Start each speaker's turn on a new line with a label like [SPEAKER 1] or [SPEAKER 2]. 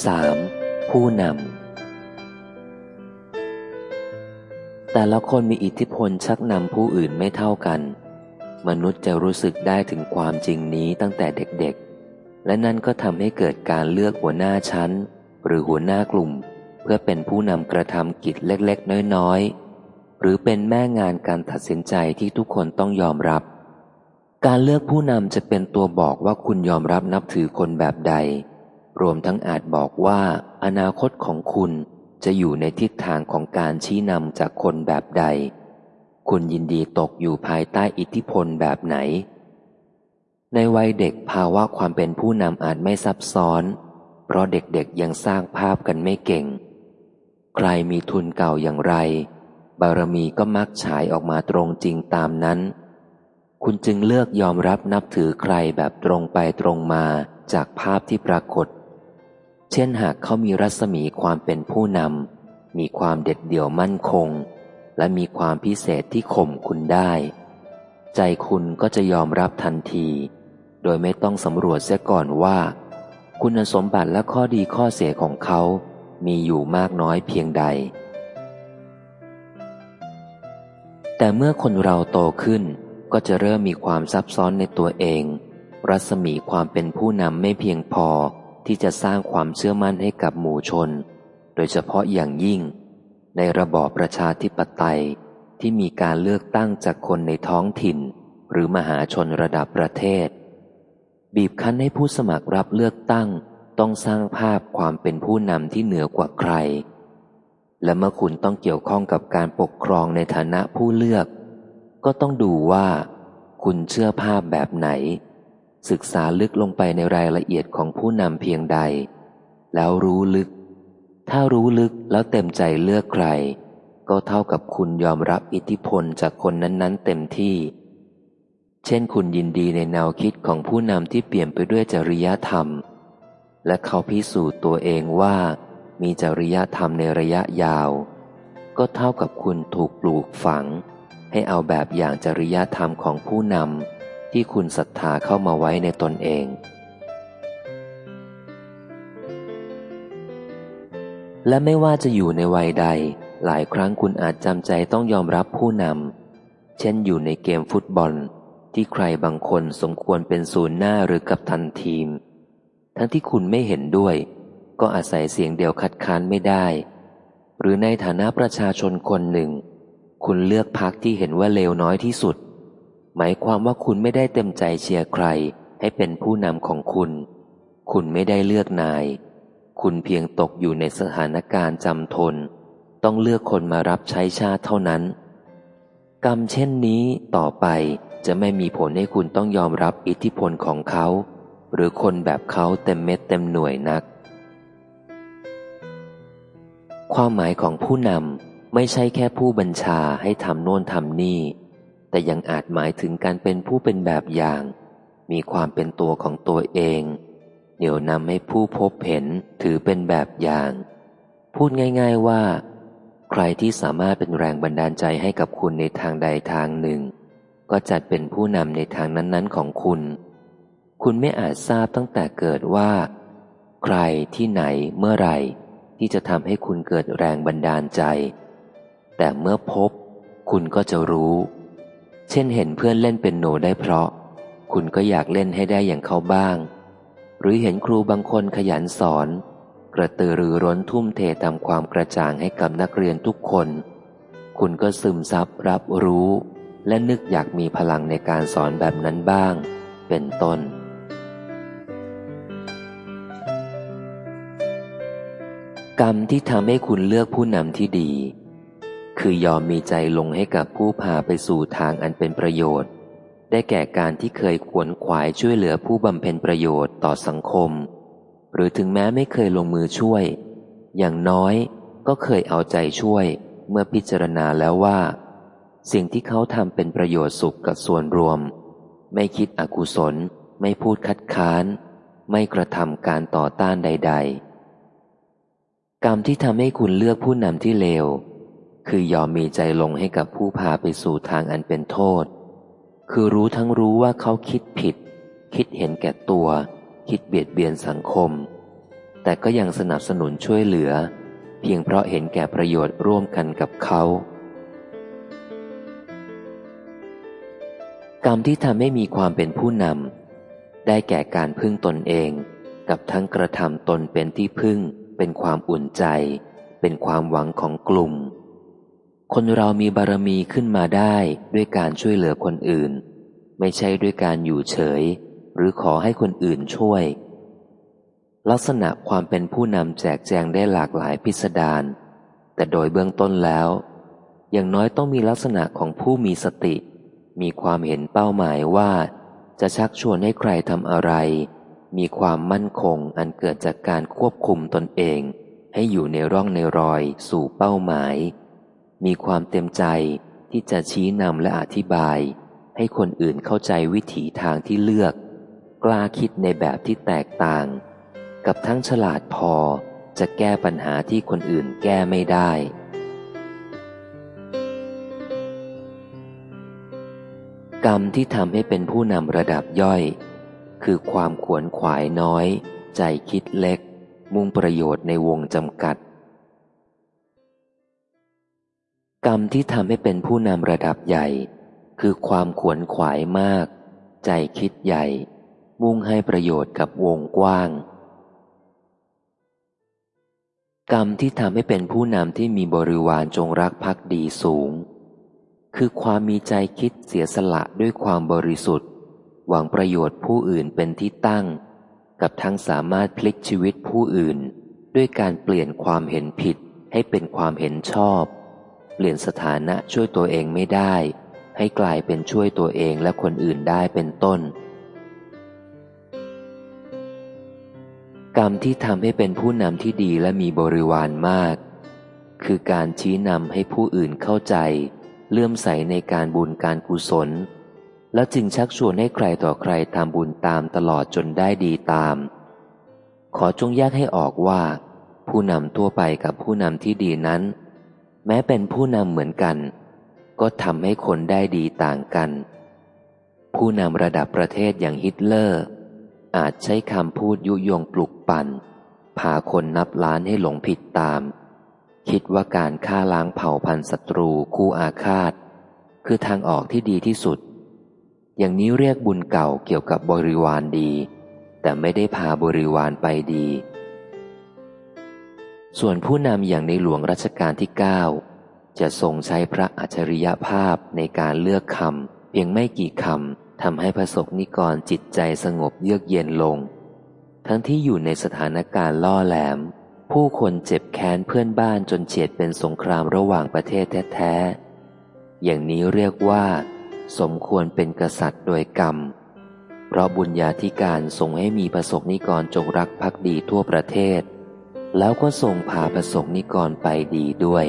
[SPEAKER 1] 3. ผู้นำ แต่ละคนมีอิทธิพลชักนำผู้อื่นไม่เท่ากัน มนุษย์จะรู้สึกได้ถึงความจริงนี้ตั้งแต่เด็กๆ และนั่นก็ทำให้เกิดการเลือกหัวหน้าชั้น หรือหัวหน้ากลุ่ม เพื่อเป็นผู้นำกระทำกิจเล็กๆ น้อยๆ หรือเป็นแม่งานการตัดสินใจที่ทุกคนต้องยอมรับ การเลือกผู้นำจะเป็นตัวบอกว่าคุณยอมรับนับถือคนแบบใด รวมทั้งอาจบอกว่า อนาคตของคุณจะอยู่ในทิศทางของการชี้นำจากคนแบบใด คุณยินดีตกอยู่ภายใต้อิทธิพลแบบไหน ในวัยเด็กภาวะความเป็นผู้นำอาจไม่ซับซ้อน เพราะเด็กๆยังสร้างภาพกันไม่เก่ง ใครมีทุนเก่าอย่างไร บารมีก็มักฉายออกมาตรงจริงตามนั้น คุณจึงเลือกยอมรับนับถือใครแบบตรงไปตรงมาจากภาพที่ปรากฏ เช่นหากเขามีรัศมีความเป็นผู้นำ มีความเด็ดเดี่ยวมั่นคง และมีความพิเศษที่ข่มคุณได้ ใจคุณก็จะยอมรับทันที โดยไม่ต้องสำรวจเสียก่อนว่า คุณสมบัติและข้อดีข้อเสียของเขา มีอยู่มากน้อยเพียงใด แต่เมื่อคนเราโตขึ้นก็จะเริ่มมีความซับซ้อนในตัวเอง รัศมีความเป็นผู้นำไม่เพียงพอ ที่จะสร้างความเชื่อมั่นให้กับหมู่ชน โดยเฉพาะอย่างยิ่ง ในระบอบประชาธิปไตยที่มีการเลือกตั้งจากคนในท้องถิ่น หรือมหาชนระดับประเทศ บีบคั้นให้ผู้สมัครรับเลือกตั้งต้องสร้างภาพความเป็นผู้นำที่เหนือกว่าใคร และเมื่อคุณต้องเกี่ยวข้องกับการปกครองในฐานะผู้เลือก ก็ต้องดูว่า คุณเชื่อภาพแบบไหน ศึกษาลึกลงไปในรายละเอียดของผู้นำเพียงใด แล้วรู้ลึก ถ้ารู้ลึกแล้วเต็มใจเลือกใคร ก็เท่ากับคุณยอมรับอิทธิพลจากคนนั้นๆ เต็มที่ เช่นคุณยินดีในแนวคิดของผู้นำที่เปลี่ยนไปด้วยจริยธรรม และเขาพิสูจน์ตัวเองว่า มีจริยธรรมในระยะยาว ก็เท่ากับคุณถูกปลูกฝัง ให้เอาแบบอย่างจริยธรรมของผู้นำ ที่คุณศรัทธาเข้ามาไว้ในตนเอง และไม่ว่าจะอยู่ในวัยใด หลายครั้งคุณอาจจำใจต้องยอมรับผู้นำ เช่นอยู่ในเกมฟุตบอล ที่ใครบางคนสมควรเป็นศูนย์หน้าหรือกับทันทีม ทั้งที่คุณไม่เห็นด้วย ก็อาศัยเสียงเดียวคัดค้านไม่ได้ หรือในฐานะประชาชนคนหนึ่ง คุณเลือกพักที่เห็นว่าเลวน้อยที่สุด หมายความว่าคุณไม่ได้เต็มใจเชียร์ใครให้เป็นผู้นำของคุณ คุณไม่ได้เลือกนาย คุณเพียงตกอยู่ในสถานการณ์จำทน ต้องเลือกคนมารับใช้ชาติเท่านั้น กรรมเช่นนี้ต่อไปจะไม่มีผลให้คุณต้องยอมรับอิทธิพลของเขา หรือคนแบบเขาเต็มเม็ดเต็มหน่วยนัก ความหมายของผู้นำไม่ใช่แค่ผู้บัญชาให้ทำโน่นทำนี่ แต่ยังอาจหมายถึงการเป็นผู้เป็นแบบอย่าง มีความเป็นตัวของตัวเอง เหนี่ยวนำให้ผู้พบเห็นถือเป็นแบบอย่าง พูดง่ายๆว่า ใครที่สามารถเป็นแรงบันดาลใจให้กับคุณในทางใดทางหนึ่ง ก็จัดเป็นผู้นำในทางนั้นๆของคุณ คุณไม่อาจทราบตั้งแต่เกิดว่า ใครที่ไหนเมื่อไหร่ ที่จะทำให้คุณเกิดแรงบันดาลใจ แต่เมื่อพบ คุณก็จะรู้ เช่นเห็นเพื่อนเล่นเป็นโนได้เพราะ คุณก็อยากเล่นให้ได้อย่างเขาบ้าง หรือเห็นครูบางคนขยันสอน กระตือรือร้นทุ่มเททำความกระจ่างให้กับนักเรียนทุกคน คุณก็ซึมซับรับรู้ และนึกอยากมีพลังในการสอนแบบนั้นบ้าง เป็นต้นกรรมที่ทำให้คุณเลือกผู้นำที่ดี คือยอมมีใจลงให้กับผู้พาไปสู่ทางอันเป็นประโยชน์ ได้แก่การที่เคยขวนขวายช่วยเหลือผู้บำเพ็ญประโยชน์ต่อสังคม หรือถึงแม้ไม่เคยลงมือช่วย อย่างน้อยก็เคยเอาใจช่วยเมื่อพิจารณาแล้วว่า สิ่งที่เขาทำเป็นประโยชน์สุขกับส่วนรวม ไม่คิดอกุศล ไม่พูดคัดค้าน ไม่กระทำการต่อต้านใด ๆ กรรมที่ทำให้คุณเลือกผู้นำที่เลว คือยอมมีใจลงให้กับผู้พาไปสู่ทางอันเป็นโทษ คือรู้ทั้งรู้ว่าเขาคิดผิด คิดเห็นแก่ตัว คิดเบียดเบียนสังคม แต่ก็ยังสนับสนุนช่วยเหลือ เพียงเพราะเห็นแก่ประโยชน์ร่วมกันกับเขา กรรมที่ทำให้มีความเป็นผู้นำได้แก่การพึ่งตนเอง กับทั้งกระทำตนเป็นที่พึ่ง เป็นความอุ่นใจ เป็นความหวังของกลุ่ม คนเรามีบารมีขึ้นมาได้ด้วยการช่วยเหลือคนอื่น ไม่ใช่ด้วยการอยู่เฉย หรือขอให้คนอื่นช่วย ลักษณะความเป็นผู้นำแจกแจงได้หลากหลายพิสดารแต่โดยเบื้องต้นแล้ว อย่างน้อยต้องมีลักษณะของผู้มีสติ มีความเห็นเป้าหมายว่า จะชักชวนให้ใครทำอะไร มีความมั่นคงอันเกิดจากการควบคุมตนเอง ให้อยู่ในร่องในรอยสู่เป้าหมาย มีความเต็มใจที่จะชี้นำและอธิบาย ให้คนอื่นเข้าใจวิถีทางที่เลือก กล้าคิดในแบบที่แตกต่าง กับทั้งฉลาดพอจะแก้ปัญหาที่คนอื่นแก้ไม่ได้ กรรมที่ทำให้เป็นผู้นำระดับย่อย คือความขวนขวายน้อย ใจคิดเล็ก มุ่งประโยชน์ในวงจำกัด กรรมที่ทำให้เป็นผู้นำระดับใหญ่ คือความขวนขวายมาก ใจคิดใหญ่ มุ่งให้ประโยชน์กับวงกว้าง กรรมที่ทำให้เป็นผู้นำที่มีบริวารจงรักภักดีสูง คือความมีใจคิดเสียสละด้วยความบริสุทธิ์ หวังประโยชน์ผู้อื่นเป็นที่ตั้ง กับทั้งสามารถพลิกชีวิตผู้อื่น ด้วยการเปลี่ยนความเห็นผิดให้เป็นความเห็นชอบ เปลี่ยนสถานะช่วยตัวเองไม่ได้ ให้กลายเป็นช่วยตัวเองและคนอื่นได้เป็นต้น กรรมที่ทำให้เป็นผู้นำที่ดีและมีบริวารมาก คือการชี้นำให้ผู้อื่นเข้าใจ เลื่อมใสในการบุญการกุศล แล้วจึงชักชวนให้ใครต่อใครทำบุญตามตลอดจนได้ดีตาม ขอจงแยกให้ออกว่า ผู้นำทั่วไปกับผู้นำที่ดีนั้น แม้เป็นผู้นำเหมือนกัน ก็ทำให้คนได้ดีต่างกัน ผู้นำระดับประเทศอย่างฮิตเลอร์ อาจใช้คำพูดยุยงปลุกปั่นพาคนนับล้านให้หลงผิดตาม คิดว่าการฆ่าล้างเผ่าพันธุ์ศัตรูคู่อาฆาต คือทางออกที่ดีที่สุด อย่างนี้เรียกบุญเก่าเกี่ยวกับบริวารดี แต่ไม่ได้พาบริวารไปดี ส่วนผู้นำอย่างในหลวงรัชกาลที่เก้าจะทรงใช้พระอัจฉริยภาพในการเลือกคำเพียงไม่กี่คำทำให้ประสบนิกรจิตใจสงบเยือกเย็นลง ทั้งที่อยู่ในสถานการณ์ล่อแหลม ผู้คนเจ็บแค้นเพื่อนบ้านจนเฉียดเป็นสงครามระหว่างประเทศแท้ๆ อย่างนี้เรียกว่า สมควรเป็นกษัตริย์โดยกรรม เพราะบุญญาธิการทรงให้มีประสบนิกรจงรักภักดีทั่วประเทศ แล้วก็ทรงพาประสบนิกรไปดีด้วย